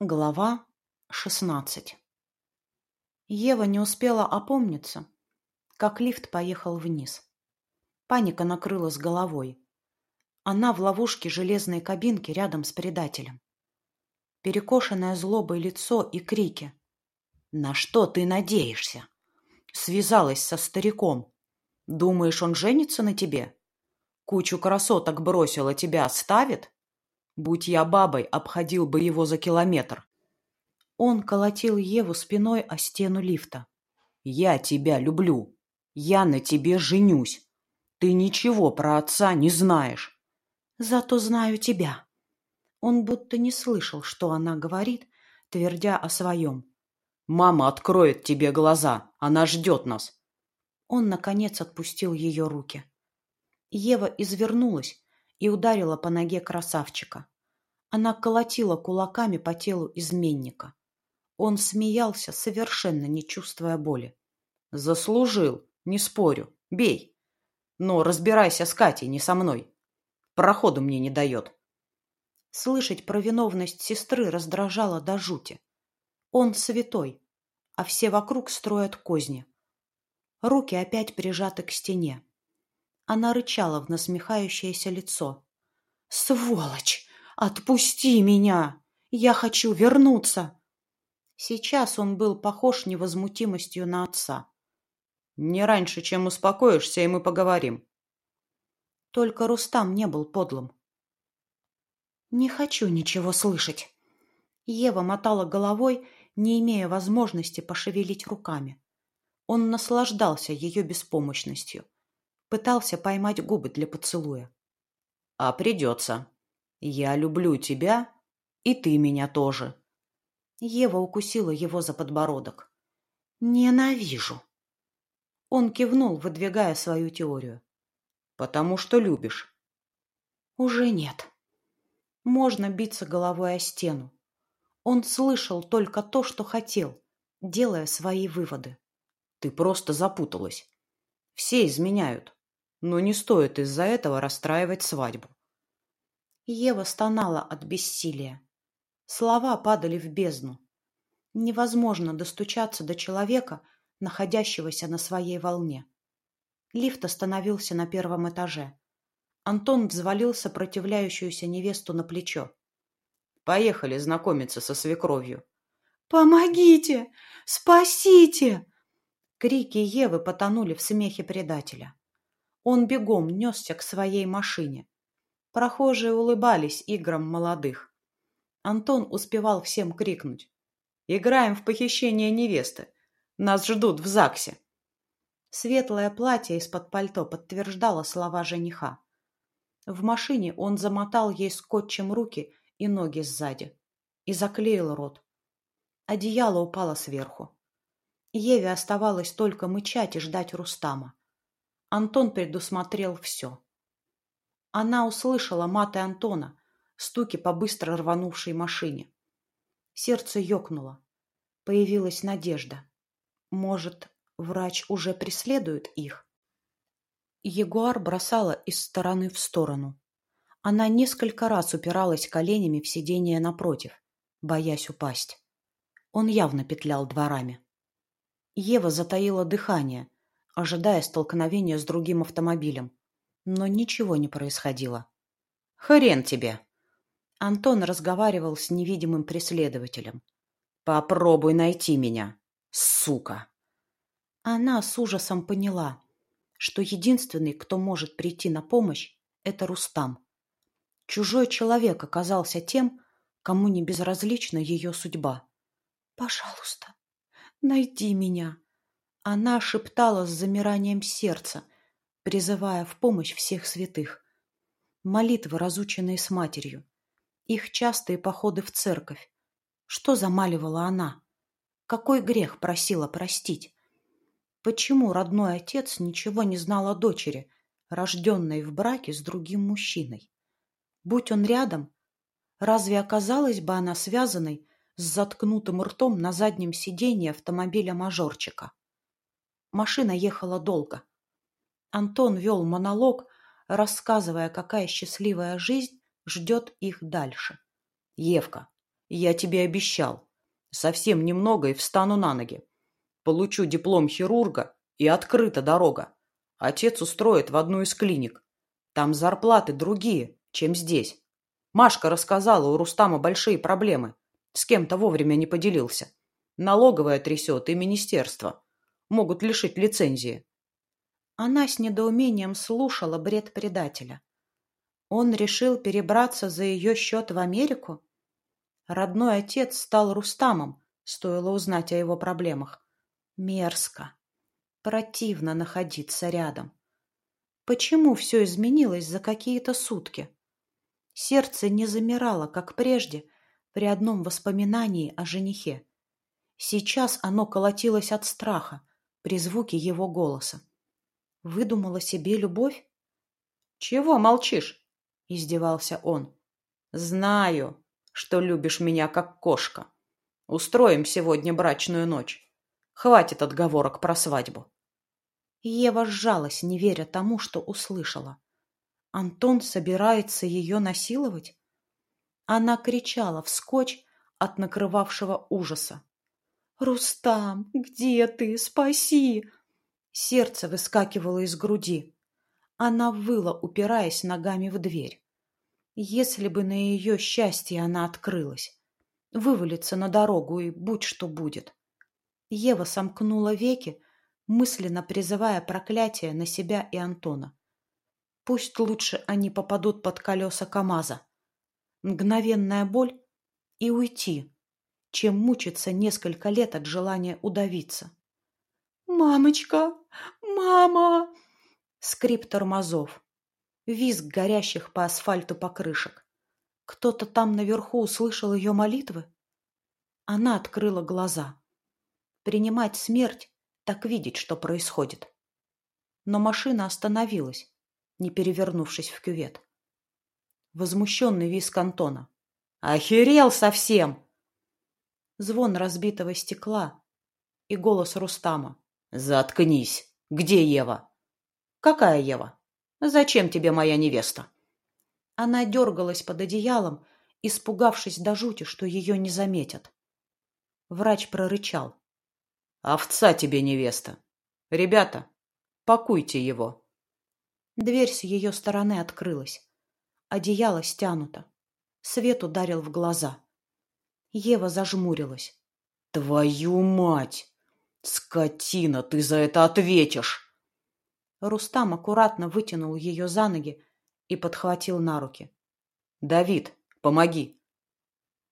Глава шестнадцать Ева не успела опомниться, как лифт поехал вниз. Паника накрыла с головой. Она в ловушке железной кабинки рядом с предателем. Перекошенное злобой лицо и крики. «На что ты надеешься? Связалась со стариком. Думаешь, он женится на тебе? Кучу красоток бросила, тебя оставит?» Будь я бабой, обходил бы его за километр. Он колотил Еву спиной о стену лифта. «Я тебя люблю. Я на тебе женюсь. Ты ничего про отца не знаешь. Зато знаю тебя». Он будто не слышал, что она говорит, твердя о своем. «Мама откроет тебе глаза. Она ждет нас». Он, наконец, отпустил ее руки. Ева извернулась, и ударила по ноге красавчика. Она колотила кулаками по телу изменника. Он смеялся, совершенно не чувствуя боли. «Заслужил, не спорю. Бей. Но разбирайся с Катей, не со мной. Проходу мне не дает». Слышать про виновность сестры раздражало до жути. Он святой, а все вокруг строят козни. Руки опять прижаты к стене. Она рычала в насмехающееся лицо. «Сволочь! Отпусти меня! Я хочу вернуться!» Сейчас он был похож невозмутимостью на отца. «Не раньше, чем успокоишься, и мы поговорим». Только Рустам не был подлым. «Не хочу ничего слышать». Ева мотала головой, не имея возможности пошевелить руками. Он наслаждался ее беспомощностью. Пытался поймать губы для поцелуя. «А придется. Я люблю тебя, и ты меня тоже». Ева укусила его за подбородок. «Ненавижу». Он кивнул, выдвигая свою теорию. «Потому что любишь». «Уже нет. Можно биться головой о стену. Он слышал только то, что хотел, делая свои выводы. Ты просто запуталась. Все изменяют но не стоит из-за этого расстраивать свадьбу. Ева стонала от бессилия. Слова падали в бездну. Невозможно достучаться до человека, находящегося на своей волне. Лифт остановился на первом этаже. Антон взвалил сопротивляющуюся невесту на плечо. «Поехали знакомиться со свекровью». «Помогите! Спасите!» Крики Евы потонули в смехе предателя. Он бегом несся к своей машине. Прохожие улыбались играм молодых. Антон успевал всем крикнуть. «Играем в похищение невесты. Нас ждут в ЗАГСе». Светлое платье из-под пальто подтверждало слова жениха. В машине он замотал ей скотчем руки и ноги сзади и заклеил рот. Одеяло упало сверху. Еве оставалось только мычать и ждать Рустама. Антон предусмотрел все. Она услышала маты Антона, стуки по быстро рванувшей машине. Сердце ёкнуло. Появилась надежда. Может, врач уже преследует их? Ягуар бросала из стороны в сторону. Она несколько раз упиралась коленями в сиденье напротив, боясь упасть. Он явно петлял дворами. Ева затаила дыхание, ожидая столкновения с другим автомобилем. Но ничего не происходило. «Хрен тебе!» Антон разговаривал с невидимым преследователем. «Попробуй найти меня, сука!» Она с ужасом поняла, что единственный, кто может прийти на помощь, это Рустам. Чужой человек оказался тем, кому не безразлична ее судьба. «Пожалуйста, найди меня!» Она шептала с замиранием сердца, призывая в помощь всех святых. Молитвы, разученные с матерью. Их частые походы в церковь. Что замаливала она? Какой грех просила простить? Почему родной отец ничего не знал о дочери, рожденной в браке с другим мужчиной? Будь он рядом, разве оказалась бы она связанной с заткнутым ртом на заднем сиденье автомобиля мажорчика? Машина ехала долго. Антон вел монолог, рассказывая, какая счастливая жизнь ждет их дальше. «Евка, Я тебе обещал. Совсем немного и встану на ноги. Получу диплом хирурга и открыта дорога. Отец устроит в одну из клиник. Там зарплаты другие, чем здесь. Машка рассказала, у Рустама большие проблемы. С кем-то вовремя не поделился. Налоговая трясет и министерство. Могут лишить лицензии. Она с недоумением слушала бред предателя. Он решил перебраться за ее счет в Америку? Родной отец стал Рустамом, стоило узнать о его проблемах. Мерзко. Противно находиться рядом. Почему все изменилось за какие-то сутки? Сердце не замирало, как прежде, при одном воспоминании о женихе. Сейчас оно колотилось от страха при звуке его голоса. Выдумала себе любовь? «Чего молчишь?» — издевался он. «Знаю, что любишь меня как кошка. Устроим сегодня брачную ночь. Хватит отговорок про свадьбу». Ева сжалась, не веря тому, что услышала. Антон собирается ее насиловать? Она кричала вскочь от накрывавшего ужаса. «Рустам, где ты? Спаси!» Сердце выскакивало из груди. Она выла, упираясь ногами в дверь. Если бы на ее счастье она открылась. Вывалится на дорогу и будь что будет. Ева сомкнула веки, мысленно призывая проклятие на себя и Антона. Пусть лучше они попадут под колеса КамАЗа. Мгновенная боль и уйти, чем мучиться несколько лет от желания удавиться. «Мамочка! Мама!» Скрип тормозов. Визг горящих по асфальту покрышек. Кто-то там наверху услышал ее молитвы? Она открыла глаза. Принимать смерть так видеть, что происходит. Но машина остановилась, не перевернувшись в кювет. Возмущенный визг Антона. «Охерел совсем!» Звон разбитого стекла и голос Рустама. «Заткнись! Где Ева?» «Какая Ева? Зачем тебе моя невеста?» Она дергалась под одеялом, испугавшись до жути, что ее не заметят. Врач прорычал. Овца тебе невеста. Ребята, пакуйте его. Дверь с ее стороны открылась. Одеяло стянуто. Свет ударил в глаза. Ева зажмурилась. Твою мать! Скотина, ты за это ответишь! Рустам аккуратно вытянул ее за ноги и подхватил на руки. «Давид, помоги!»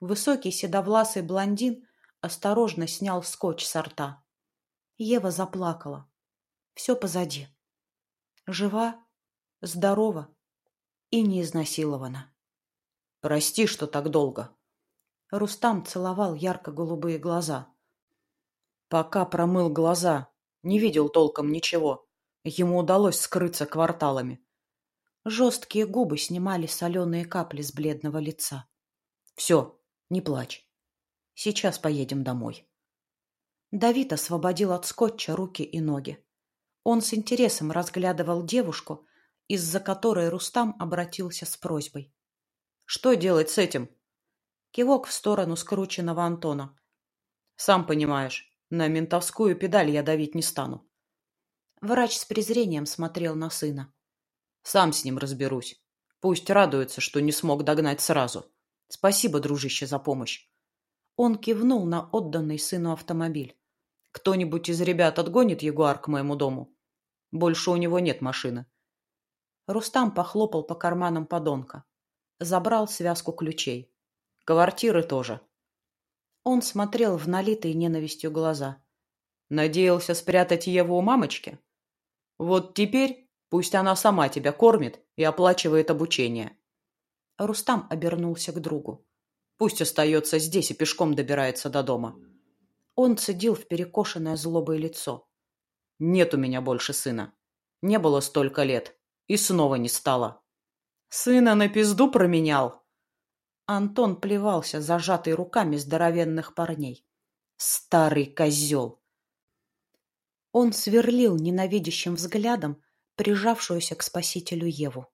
Высокий седовласый блондин осторожно снял скотч со рта. Ева заплакала. Все позади. Жива, здорова и не изнасилована. «Прости, что так долго». Рустам целовал ярко-голубые глаза. Пока промыл глаза, не видел толком ничего. Ему удалось скрыться кварталами. Жесткие губы снимали соленые капли с бледного лица. «Все, не плачь. Сейчас поедем домой. Давид освободил от скотча руки и ноги. Он с интересом разглядывал девушку, из-за которой Рустам обратился с просьбой. «Что делать с этим?» Кивок в сторону скрученного Антона. «Сам понимаешь, на ментовскую педаль я давить не стану». Врач с презрением смотрел на сына. «Сам с ним разберусь. Пусть радуется, что не смог догнать сразу. Спасибо, дружище, за помощь. Он кивнул на отданный сыну автомобиль. «Кто-нибудь из ребят отгонит Ягуар к моему дому? Больше у него нет машины». Рустам похлопал по карманам подонка. Забрал связку ключей. Квартиры тоже. Он смотрел в налитые ненавистью глаза. Надеялся спрятать Еву у мамочки? Вот теперь пусть она сама тебя кормит и оплачивает обучение. Рустам обернулся к другу. Пусть остается здесь и пешком добирается до дома. Он цедил в перекошенное злобое лицо. Нет у меня больше сына. Не было столько лет. И снова не стало. Сына на пизду променял. Антон плевался, зажатый руками здоровенных парней. Старый козел. Он сверлил ненавидящим взглядом прижавшуюся к спасителю Еву.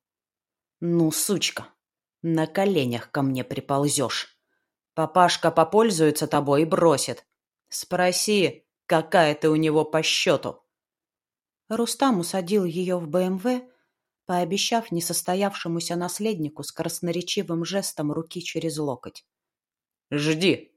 «Ну, сучка, на коленях ко мне приползешь. Папашка попользуется тобой и бросит. Спроси, какая ты у него по счету. Рустам усадил ее в БМВ, пообещав несостоявшемуся наследнику с красноречивым жестом руки через локоть. «Жди,